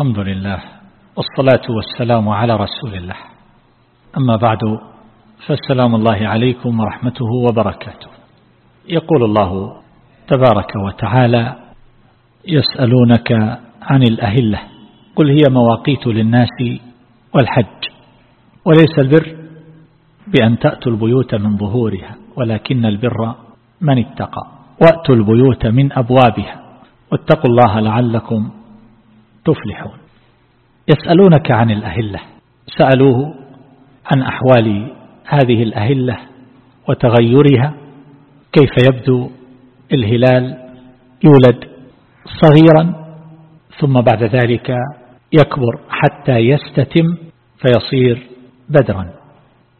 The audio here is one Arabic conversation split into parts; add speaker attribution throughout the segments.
Speaker 1: الحمد لله والصلاة والسلام على رسول الله. أما بعد فالسلام الله عليكم ورحمته وبركاته. يقول الله تبارك وتعالى يسألونك عن الأهلة قل هي مواقيت للناس والحج وليس البر بأن تأتوا البيوت من ظهورها ولكن البر من اتقى وأتوا البيوت من أبوابها. واتقوا الله لعلكم تفلحون. يسألونك عن الأهلة. سألوه عن أحوال هذه الأهلة وتغيرها. كيف يبدو الهلال يولد صغيرا ثم بعد ذلك يكبر حتى يستتم فيصير بدرا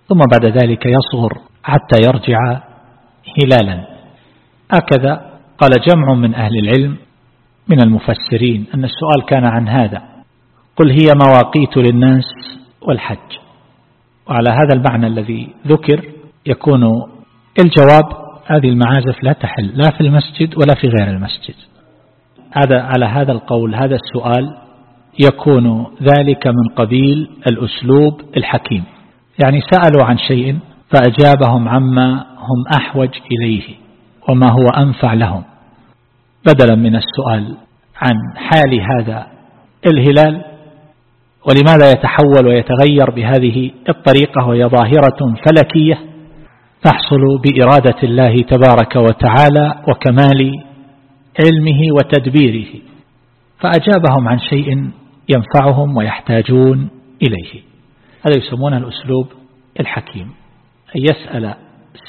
Speaker 1: ثم بعد ذلك يصغر حتى يرجع هلالا. هكذا قال جمع من أهل العلم من المفسرين أن السؤال كان عن هذا. قل هي مواقيت للناس والحج. وعلى هذا المعنى الذي ذكر يكون الجواب هذه المعازف لا تحل لا في المسجد ولا في غير المسجد. هذا على هذا القول هذا السؤال يكون ذلك من قبيل الأسلوب الحكيم. يعني سألوا عن شيء فأجابهم عما هم أحوج إليه وما هو أنفع لهم. بدلا من السؤال عن حال هذا الهلال ولماذا يتحول ويتغير بهذه الطريقة وهي ظاهرة فلكية؟ تحصل بإرادة الله تبارك وتعالى وكمال علمه وتدبيره فأجابهم عن شيء ينفعهم ويحتاجون إليه. هذا يسمونه الأسلوب الحكيم أن يسأل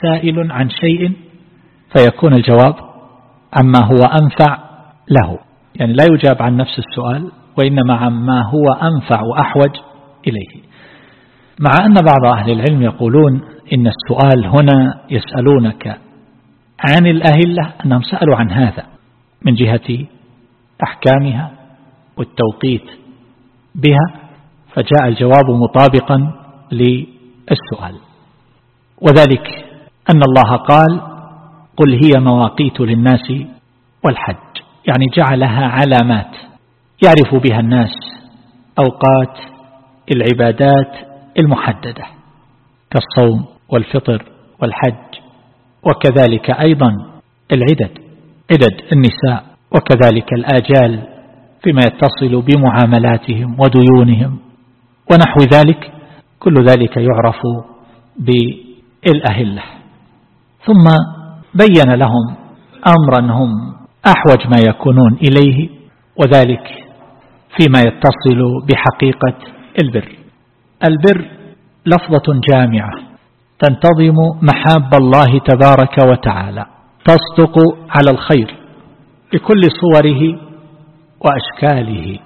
Speaker 1: سائل عن شيء فيكون الجواب عما هو أنفع له. يعني لا يجاب عن نفس السؤال وإنما عما هو أنفع وأحوج إليه. مع أن بعض أهل العلم يقولون إن السؤال هنا يسألونك عن الأهلة أنهم سألوا عن هذا من جهة أحكامها والتوقيت بها فجاء الجواب مطابقا للسؤال. وذلك أن الله قال قل هي مواقيت للناس والحج. يعني جعلها علامات يعرف بها الناس أوقات العبادات المحددة كالصوم والفطر والحج وكذلك أيضا العدد عدد النساء وكذلك الآجال فيما يتصل بمعاملاتهم وديونهم ونحو ذلك كل ذلك يعرف بالأهلة. ثم بين لهم أمرا هم أحوج ما يكونون إليه وذلك فيما يتصل بحقيقة البر. البر لفظة جامعة تنتظم محاب الله تبارك وتعالى تصدق على الخير بكل صوره وأشكاله.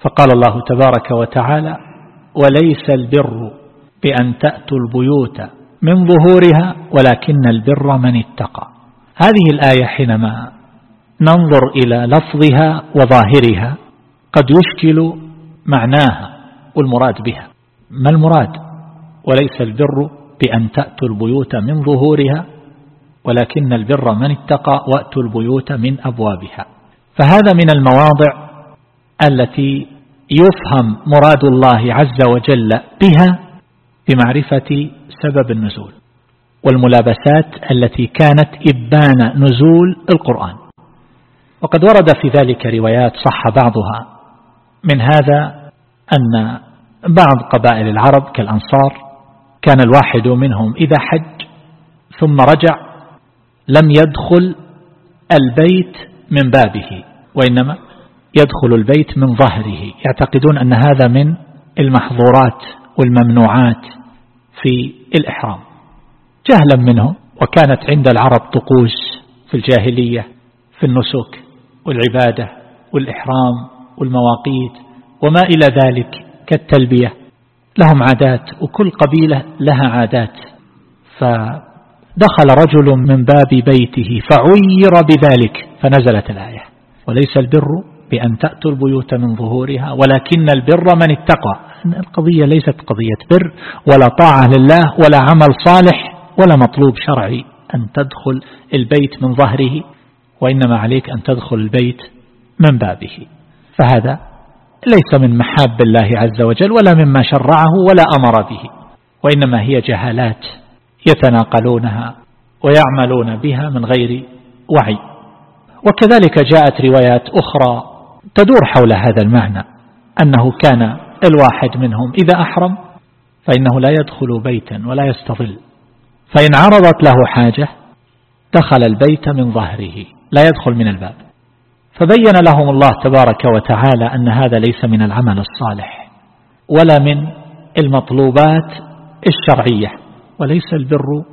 Speaker 1: فقال الله تبارك وتعالى وليس البر بأن تأتوا البيوت من ظهورها ولكن البر من اتقى. هذه الآية حينما ننظر إلى لفظها وظاهرها قد يشكل معناها والمراد بها. ما المراد؟ وليس البر بأن تأتوا البيوت من ظهورها ولكن البر من اتقى وأتوا البيوت من أبوابها. فهذا من المواضع التي يفهم مراد الله عز وجل بها بمعرفة سبب النزول والملابسات التي كانت إبان نزول القرآن. وقد ورد في ذلك روايات صح بعضها من هذا أن بعض قبائل العرب كالأنصار كان الواحد منهم إذا حج ثم رجع لم يدخل البيت من بابه وإنما يدخل البيت من ظهره. يعتقدون أن هذا من المحظورات والممنوعات في الإحرام. جهلا منهم وكانت عند العرب طقوس في الجاهلية في النسك والعبادة والإحرام والمواقيت وما إلى ذلك كالتلبية. لهم عادات وكل قبيلة لها عادات. فدخل رجل من باب بيته فعير بذلك فنزلت الآية. وليس البر بأن تأتوا البيوت من ظهورها ولكن البر من اتقى. القضية ليست قضية بر ولا طاعة لله ولا عمل صالح ولا مطلوب شرعي أن تدخل البيت من ظهره وإنما عليك أن تدخل البيت من بابه. فهذا ليس من محاب الله عز وجل ولا مما شرعه ولا أمر به. وإنما هي جهالات يتناقلونها ويعملون بها من غير وعي. وكذلك جاءت روايات أخرى تدور حول هذا المعنى أنه كان الواحد منهم. إذا أحرم فإنه لا يدخل بيتا ولا يستظل. فإن عرضت له حاجة دخل البيت من ظهره لا يدخل من الباب. فبين لهم الله تبارك وتعالى أن هذا ليس من العمل الصالح ولا من المطلوبات الشرعية. وليس البر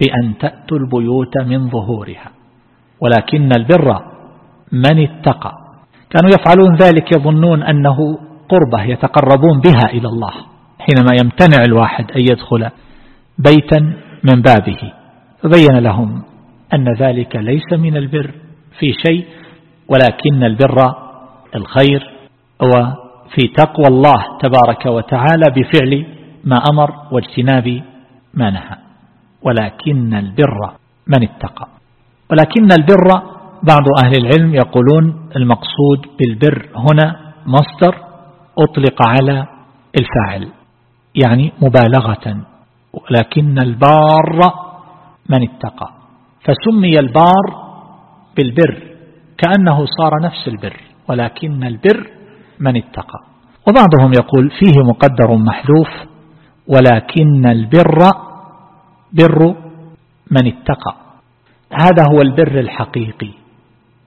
Speaker 1: بأن تأتوا البيوت من ظهورها ولكن البر من اتقى. كانوا يفعلون ذلك يظنون أنه قربة يتقربون بها إلى الله حينما يمتنع الواحد أن يدخل بيتا من بابه. فبين لهم أن ذلك ليس من البر في شيء ولكن البر الخير هو في تقوى الله تبارك وتعالى بفعل ما أمر واجتناب ما نهى. ولكن البر من اتقى. ولكن البر بعض أهل العلم يقولون المقصود بالبر هنا مصدر أطلق على الفاعل يعني مبالغة ولكن البار من اتقى فسمي البار بالبر كأنه صار نفس البر ولكن البر من اتقى. وبعضهم يقول فيه مقدر محذوف ولكن البر بر من اتقى. هذا هو البر الحقيقي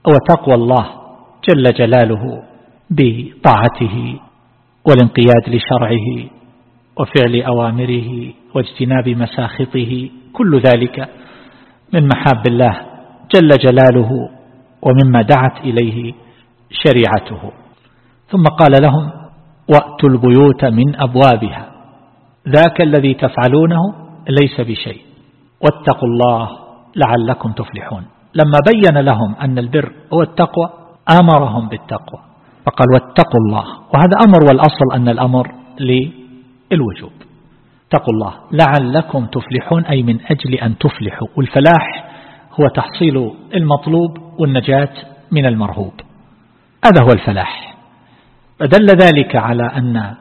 Speaker 1: وتقوى الله. جل جلاله بطاعته والانقياد لشرعه وفعل أوامره واجتناب مساخطه كل ذلك من محاب الله جل جلاله ومما دعت إليه شريعته. ثم قال لهم وأتوا البيوت من أبوابها ذاك الذي تفعلونه ليس بشيء واتقوا الله لعلكم تفلحون. لما بين لهم أن البر هو التقوى أمرهم بالتقوى. فقال واتقوا الله. وهذا أمر والأصل أن الأمر للوجوب. اتقوا الله. لعلكم تفلحون أي من أجل أن تفلحوا. والفلاح هو تحصيل المطلوب والنجاة من المرهوب. هذا هو الفلاح. فدل ذلك على أن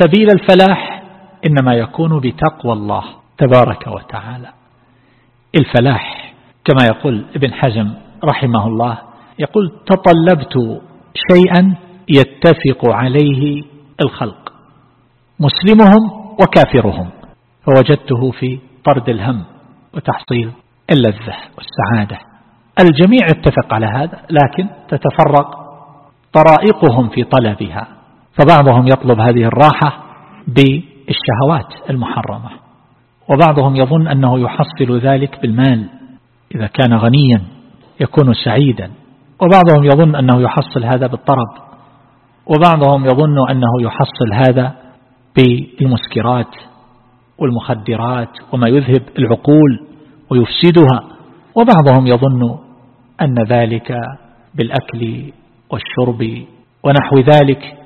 Speaker 1: سبيل الفلاح إنما يكون بتقوى الله تبارك وتعالى. الفلاح كما يقول ابن حزم رحمه الله يقول تطلبت شيئا يتفق عليه الخلق مسلمهم وكافرهم فوجدته في طرد الهم وتحصيل اللذة والسعادة. الجميع اتفق على هذا لكن تتفرق طرائقهم في طلبها فبعضهم يطلب هذه الراحة بالشهوات المحرمة وبعضهم يظن أنه يحصل ذلك بالمال إذا كان غنيا يكون سعيدا. وبعضهم يظن أنه يحصل هذا بالطرب وبعضهم يظن أنه يحصل هذا بالمسكرات والمخدرات وما يذهب العقول ويفسدها وبعضهم يظن أن ذلك بالأكل والشرب ونحو ذلك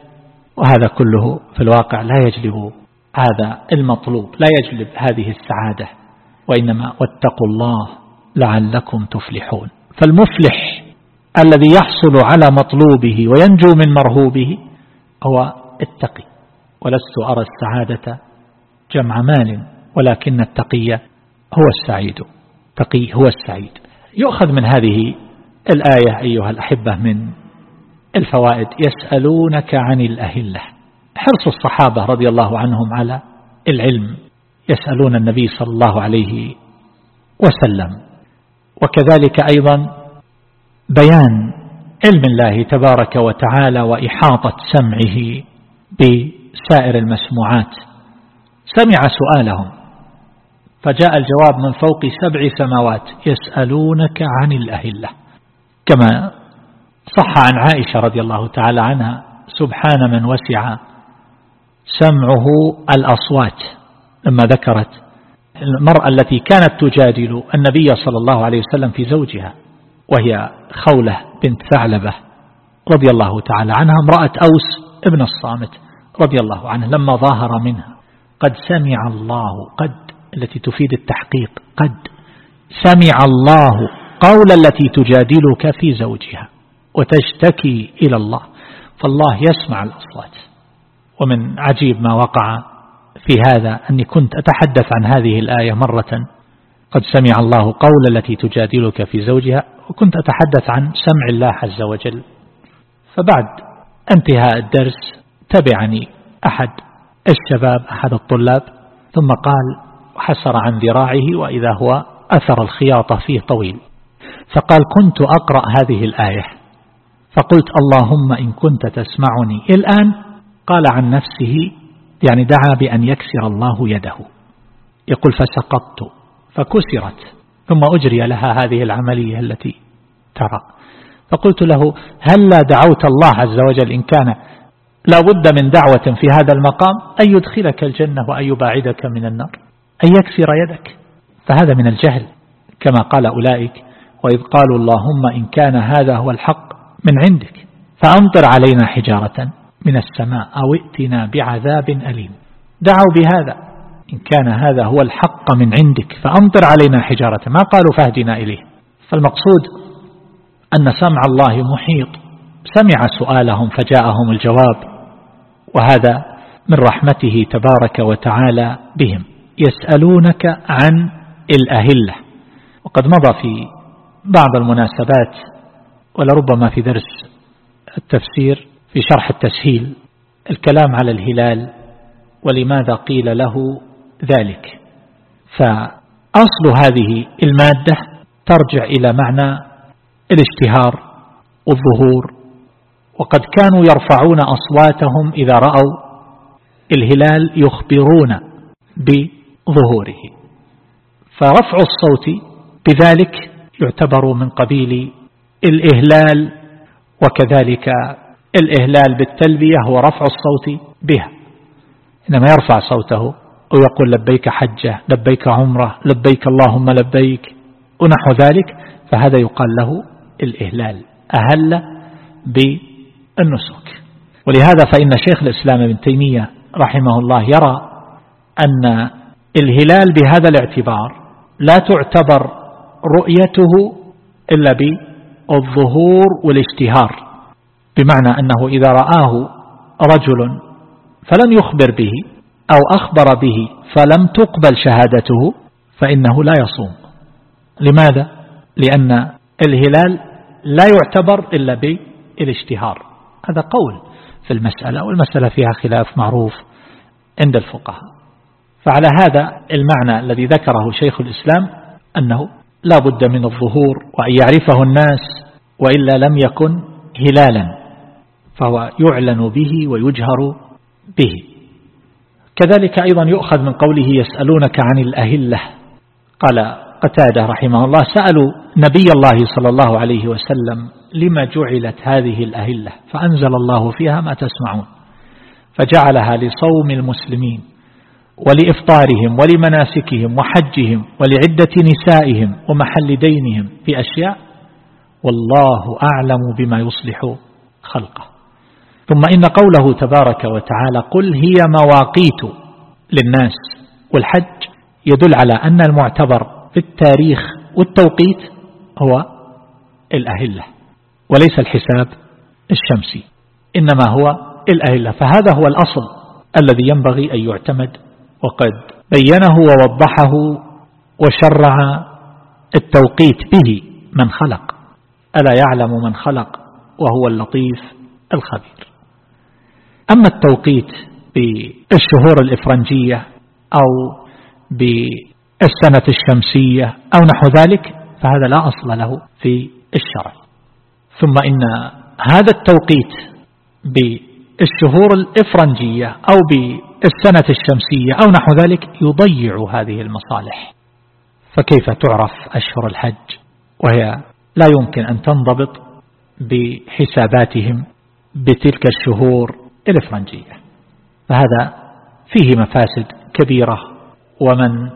Speaker 1: وهذا كله في الواقع لا يجلب هذا المطلوب لا يجلب هذه السعادة وإنما واتقوا الله لعلكم تفلحون. فالمفلح الذي يحصل على مطلوبه وينجو من مرهوبه هو التقي ولست أرى السعادة جمع مال ولكن التقي هو السعيد. تقي هو السعيد. يؤخذ من هذه الآية أيها الأحبة من الفوائد. يسألونك عن الأهلة. حرص الصحابة رضي الله عنهم على العلم. يسألون النبي صلى الله عليه وسلم. وكذلك أيضا بيان علم الله تبارك وتعالى وإحاطة سمعه بسائر المسموعات. سمع سؤالهم. فجاء الجواب من فوق سبع سماوات يسألونك عن الأهلة. كما صح عن عائشة رضي الله تعالى عنها سبحان من وسع سمعه الأصوات. لما ذكرت المرأة التي كانت تجادل النبي صلى الله عليه وسلم في زوجها. وهي خولة بنت ثعلبة رضي الله تعالى عنها امرأة أوس ابن الصامت رضي الله عنه لما ظاهر منها قد سمع الله قد التي تفيد التحقيق قد سمع الله قول التي تجادلك في زوجها وتشتكي إلى الله فالله يسمع الأصوات. ومن عجيب ما وقع في هذا أني كنت أتحدث عن هذه الآية مرة قد سمع الله قول التي تجادلك في زوجها وكنت أتحدث عن سمع الله عز وجل. فبعد انتهاء الدرس تبعني أحد الشباب أحد الطلاب ثم قال حسر عن ذراعه وإذا هو أثر الخياطة فيه طويل. فقال كنت أقرأ هذه الآية. فقلت اللهم إن كنت تسمعني. الآن قال عن نفسه يعني دعا بأن يكسر الله يده. يقول فسقطت. فكسرت ثم أجري لها هذه العملية التي ترى. فقلت له هل لا دعوت الله عز وجل؟ إن كان لا بد من دعوة في هذا المقام أن يدخلك الجنة وأن يباعدك من النار أن يكسر يدك. فهذا من الجهل كما قال أولئك وإذ قالوا اللهم إن كان هذا هو الحق من عندك فأمطر علينا حجارة من السماء أو ائتنا بعذاب أليم. دعوا بهذا. إن كان هذا هو الحق من عندك فأمطر علينا حجارة ما قالوا فاهدنا إليه. فالمقصود أن سمع الله محيط سمع سؤالهم فجاءهم الجواب وهذا من رحمته تبارك وتعالى بهم. يسألونك عن الأهلة. وقد مضى في بعض المناسبات ولربما في درس التفسير في شرح التسهيل الكلام على الهلال ولماذا قيل له ذلك. فأصل هذه المادة ترجع إلى معنى الاشتهار والظهور وقد كانوا يرفعون أصواتهم إذا رأوا الهلال يخبرون بظهوره. فرفع الصوت بذلك يعتبر من قبيل الإهلال وكذلك الإهلال بالتلبية هو رفع الصوت بها. إنما يرفع صوته ويقول لبيك حجة لبيك عمرة لبيك اللهم لبيك ونحو ذلك فهذا يقال له الإهلال. أهل بالنسك. ولهذا فإن شيخ الإسلام ابن تيمية رحمه الله يرى أن الهلال بهذا الاعتبار لا تعتبر رؤيته إلا بالظهور والاشتهار بمعنى أنه إذا رآه رجل فلم يخبر به أو أخبر به فلم تقبل شهادته فإنه لا يصوم. لماذا؟ لأن الهلال لا يعتبر إلا بالاشتهار. هذا قول في المسألة والمسألة فيها خلاف معروف عند الفقهاء. فعلى هذا المعنى الذي ذكره شيخ الإسلام أنه لا بد من الظهور وأن يعرفه الناس وإلا لم يكن هلالا فهو يعلن به ويجهر به. كذلك أيضا يؤخذ من قوله يسألونك عن الأهلة. قال قتادة رحمه الله سألوا نبي الله صلى الله عليه وسلم لما جعلت هذه الأهلة فأنزل الله فيها ما تسمعون فجعلها لصوم المسلمين ولإفطارهم ولمناسكهم وحجهم ولعدة نسائهم ومحل دينهم في أشياء والله أعلم بما يصلح خلقه. ثم إن قوله تبارك وتعالى قل هي مواقيت للناس والحج يدل على أن المعتبر في التاريخ والتوقيت هو الأهلة وليس الحساب الشمسي إنما هو الأهلة فهذا هو الأصل الذي ينبغي أن يعتمد. وقد بينه ووضحه وشرع التوقيت به من خلق. ألا يعلم من خلق وهو اللطيف الخبير. أما التوقيت بالشهور الإفرنجية أو بالسنة الشمسية أو نحو ذلك فهذا لا أصل له في الشرع. ثم إن هذا التوقيت بالشهور الإفرنجية أو بالسنة الشمسية أو نحو ذلك يضيع هذه المصالح. فكيف تعرف أشهر الحج؟ وهي لا يمكن أن تنضبط بحساباتهم بتلك الشهور الإفرنجية فهذا فيه مفاسد كبيرة. ومن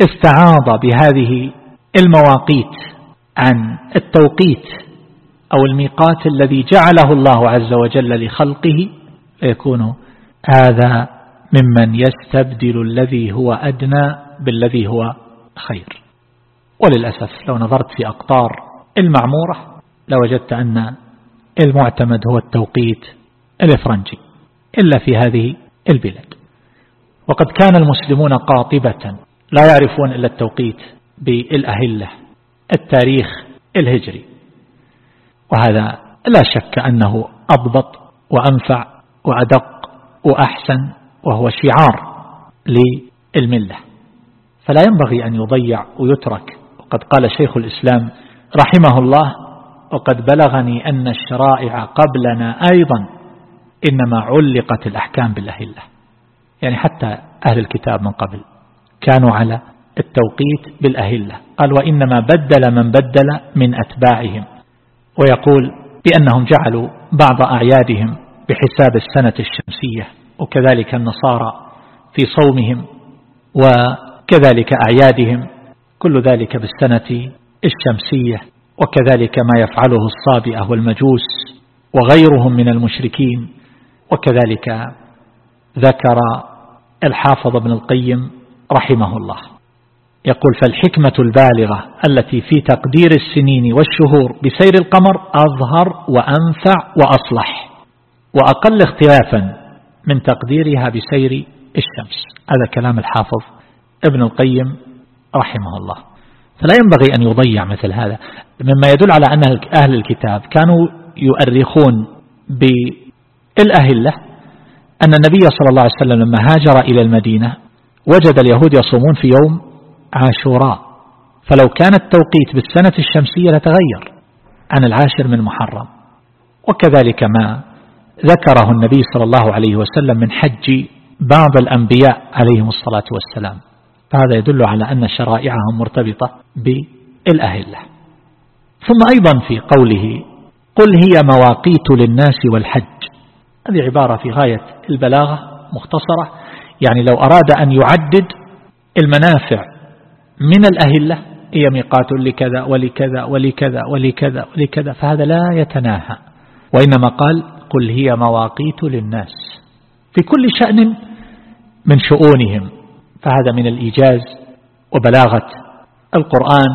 Speaker 1: استعاض بهذه المواقيت عن التوقيت أو الميقات الذي جعله الله عز وجل لخلقه فيكون هذا ممن يستبدل الذي هو أدنى بالذي هو خير. وللأسف لو نظرت في أقطار المعمورة لوجدت أن المعتمد هو التوقيت الإفرنجي إلا في هذه البلاد. وقد كان المسلمون قاطبة لا يعرفون إلا التوقيت بالأهلة التاريخ الهجري. وهذا لا شك أنه أضبط وأنفع وأدق وأحسن وهو شعار للملة. فلا ينبغي أن يضيع ويترك. وقد قال شيخ الإسلام رحمه الله وقد بلغني أن الشرائع قبلنا أيضا إنما علقت الأحكام بالأهلة. يعني حتى أهل الكتاب من قبل كانوا على التوقيت بالأهلة. قال وإنما بدل من بدل من أتباعهم. ويقول بأنهم جعلوا بعض أعيادهم بحساب السنة الشمسية وكذلك النصارى في صومهم وكذلك أعيادهم كل ذلك بالسنة الشمسية وكذلك ما يفعله الصابئة والمجوس وغيرهم من المشركين. وكذلك ذكر الحافظ ابن القيم رحمه الله. يقول فالحكمة البالغة التي في تقدير السنين والشهور بسير القمر أظهر وأنفع وأصلح وأقل اختلافا من تقديرها بسير الشمس. هذا كلام الحافظ ابن القيم رحمه الله. فلا ينبغي أن يضيع مثل هذا. مما يدل على أن أهل الكتاب كانوا يؤرخون بالأهلة أن النبي صلى الله عليه وسلم لما هاجر إلى المدينة وجد اليهود يصومون في يوم عاشوراء. فلو كان التوقيت بالسنة الشمسية لتغير عن العاشر من محرم. وكذلك ما ذكره النبي صلى الله عليه وسلم من حج بعض الأنبياء عليهم الصلاة والسلام. فهذا يدل على أن شرائعهم مرتبطة بالأهلة. ثم أيضا في قوله قل هي مواقيت للناس والحج. هذه عبارة في غاية البلاغة مختصرة. يعني لو أراد أن يعدد المنافع من الأهلة هي ميقات لكذا ولكذا ولكذا ولكذا ولكذا فهذا لا يتناهى. وإنما قال قل هي مواقيت للناس في كل شأن من شؤونهم فهذا من الإيجاز وبلاغة القرآن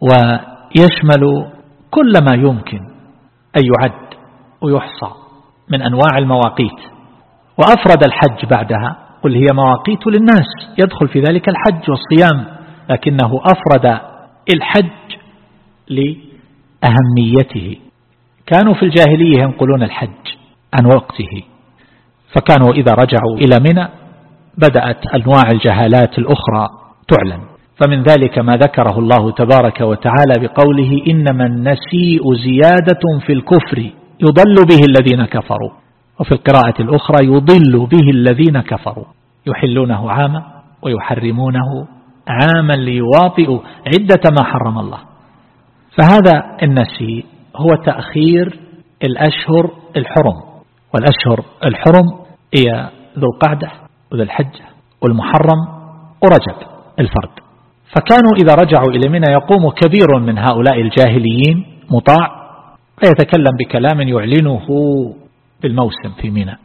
Speaker 1: ويشمل كل ما يمكن أن يعد ويحصى. من أنواع المواقيت. وأفرد الحج بعدها. قل هي مواقيت للناس. يدخل في ذلك الحج والصيام. لكنه أفرد الحج لأهميته. كانوا في الجاهلية ينقلون الحج عن وقته. فكانوا إذا رجعوا إلى منى بدأت أنواع الجهالات الأخرى تعلن. فمن ذلك ما ذكره الله تبارك وتعالى بقوله إنما النسيء زيادة في الكفر. يضل به الذين كفروا. وفي القراءة الأخرى يضل به الذين كفروا. يحلونه عاما ويحرمونه عاما ليواطئوا عدة ما حرم الله. فهذا النسيء هو تأخير الأشهر الحرم. والأشهر الحرم هي ذو القعدة وذو الحجة والمحرم ورجب الفرد. فكانوا إذا رجعوا إلى منى يقوم كبير من هؤلاء الجاهليين مطاع فيتكلم بكلام يعلنه بالموسم في منى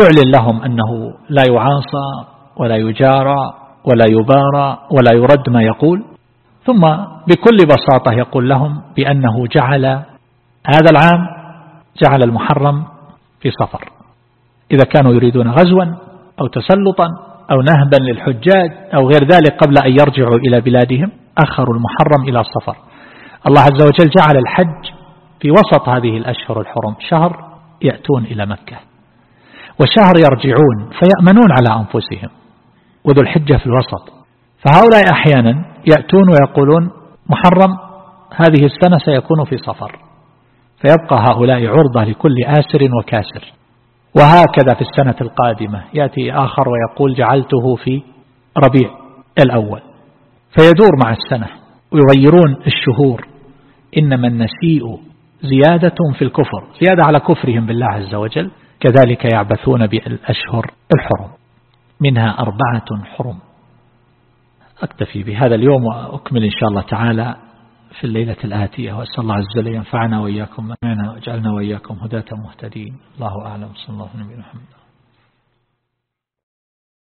Speaker 1: يعلن لهم أنه لا يعاصى ولا يجارى ولا يبارى ولا يرد ما يقول. ثم بكل بساطة يقول لهم بأنه جعل هذا العام جعل المحرم في صفر. إذا كانوا يريدون غزوا أو تسلطا أو نهبا للحجاج أو غير ذلك قبل أن يرجعوا إلى بلادهم أخروا المحرم إلى صفر الله عز وجل جعل الحج في وسط هذه الأشهر الحرم. شهر يأتون إلى مكة. وشهر يرجعون فيأمنون على أنفسهم. وذو الحجة في الوسط. فهؤلاء أحيانا يأتون ويقولون محرم هذه السنة سيكون في صفر. فيبقى هؤلاء عرضة لكل آسر وكاسر. وهكذا في السنة القادمة. يأتي آخر ويقول جعلته في ربيع الأول. فيدور مع السنة. ويغيرون الشهور. إنما النسيء زيادة في الكفر زيادة على كفرهم بالله عز وجل كذلك يعبثون بالأشهر الحرم منها أربعة حرم. أكتفي بهذا اليوم وأكمل إن شاء الله تعالى في الليلة الآتية. وأسأل الله عز وجل ينفعنا وإياكم معنا وجعلنا وإياكم هداة مهتدين. الله أعلم. صلى الله عليه وسلم